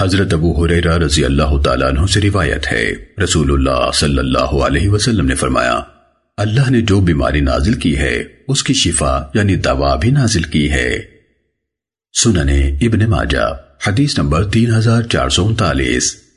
حضرت ابو حریرہ رضی اللہ تعالیٰ عنہ سے روایت ہے۔ رسول اللہ صلی اللہ علیہ وسلم نے فرمایا، اللہ نے جو بیماری نازل کی ہے، اس کی شفا یعنی دوا بھی نازل کی ہے۔ سننے ابن ماجہ، حدیث نمبر تین ہزار چار سو انتالیس۔